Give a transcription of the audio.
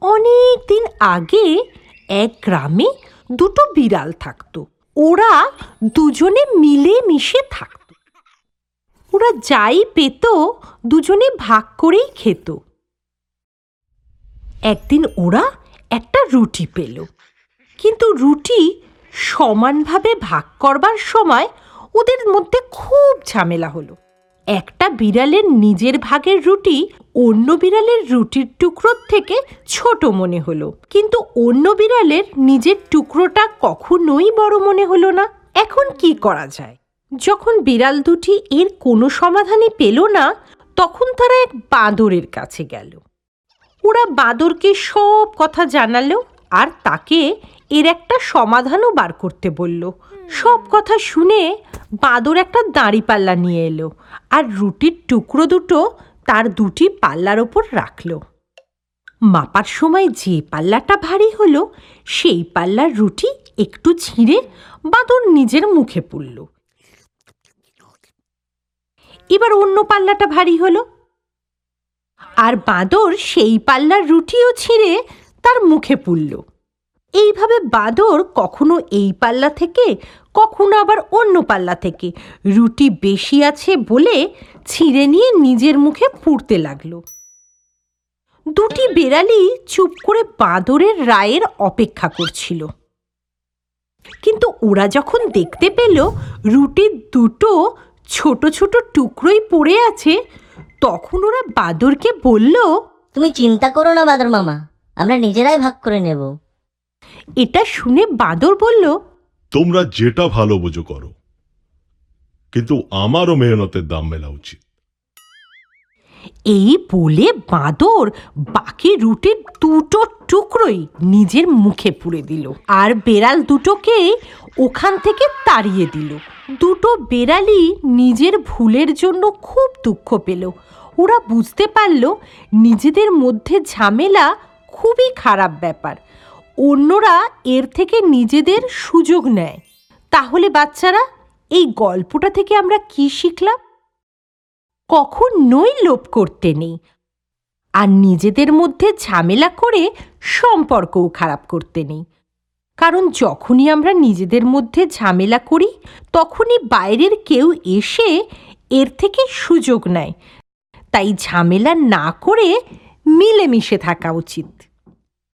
অনেক দিন আগে এক গ্রামে দুটো বিড়াল থাকতো। ওরা দুজনে মিলে মিশে থাকতো। ওরা যাই পেত, দুজনে ভাগ করেই খেত। একদিন ওরা একটা রুটি পেল। কিন্তু রুটি সমানভাবে ভাগ করবার সময় ওদের মধ্যে খুব ঝামেলা হলো। একটা বিড়ালের নিজের ভাগের রুটি অন্য বিড়ালের রুটির টুকরোর থেকে ছোট মনে হলো। কিন্তু অন্য বিড়ালের নিজের টুকরোটা কখনোই বড় মনে হলো না। এখন কি করা যায়? যখন বিড়াল দুটি এর কোনো সমাধানই পেল না, তখন তারা এক বাঁদরের কাছে গেল। ওরা বাঁদরকে সব কথা জানালো আর তাকে এর একটা সমাধানও বার করতে বলল। সব কথা শুনে বাঁদর একটা দাঁড়িপাল্লা নিয়ে এলো আর রুটির টুকরো দুটো তার দুটি পাল্লার ওপর রাখল। মাপার সময় যে পাল্লাটা ভারী হলো, সেই পাল্লার রুটি একটু ছিঁড়ে বাঁদর নিজের মুখে পুরল এবার অন্য পাল্লাটা ভারী হলো। আর বাঁদর সেই পাল্লার রুটিও ছিঁড়ে তার মুখে পুরল এইভাবে বাঁদর কখনো এই পাল্লা থেকে, কখনো আবার অন্য পাল্লা থেকে। রুটি বেশি আছে বলে ছিঁড়ে নিয়ে নিজের মুখে পুড়তে লাগল। দুটি বেড়ালি চুপ করে বাঁদরের রায়ের অপেক্ষা করছিল। কিন্তু ওরা যখন দেখতে পেল রুটির দুটো ছোট ছোট টুকরোই পড়ে আছে, তখন ওরা বাঁদরকে বলল, তুমি চিন্তা করো না বাঁদর মামা, আমরা নিজেরাই ভাগ করে নেব। এটা শুনে বাঁদর বলল তোমরা যেটা ভালো বোঝো করো কিন্তু আমারও মেহনতের দাম মেলা উচিত। এই বলে বাঁদর বাকি রুটির দুটো টুকরোই নিজের মুখে পুরে দিল আর বেড়াল দুটোকে ওখান থেকে তাড়িয়ে দিল। দুটো বেড়ালই নিজের ভুলের জন্য খুব দুঃখ পেল। ওরা বুঝতে পারল নিজেদের মধ্যে ঝামেলা খুবই খারাপ ব্যাপার। অন্যরা এর থেকে নিজেদের সুযোগ নেয়। তাহলে বাচ্চারা, এই গল্পটা থেকে আমরা কি শিখলাম? কখনোই লোভ করতে নেই। আর নিজেদের মধ্যে ঝামেলা করে সম্পর্কও খারাপ করতে নেই। কারণ যখনই আমরা নিজেদের মধ্যে ঝামেলা করি, তখনই বাইরের কেউ এসে এর থেকে সুযোগ নেয়। তাই ঝামেলা না করে মিলেমিশে থাকা উচিত।